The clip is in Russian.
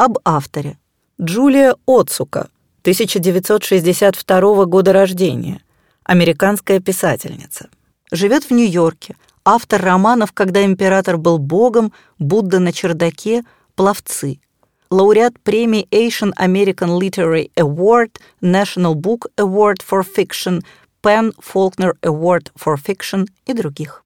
Об авторе. Джулия Оцука, 1962 года рождения, американская писательница. Живет в Нью-Йорке, автор романов «Когда император был богом», «Будда на чердаке», «Пловцы», лауреат премии Asian American Literary Award, National Book Award for Fiction, Penn Faulkner Award for Fiction и других.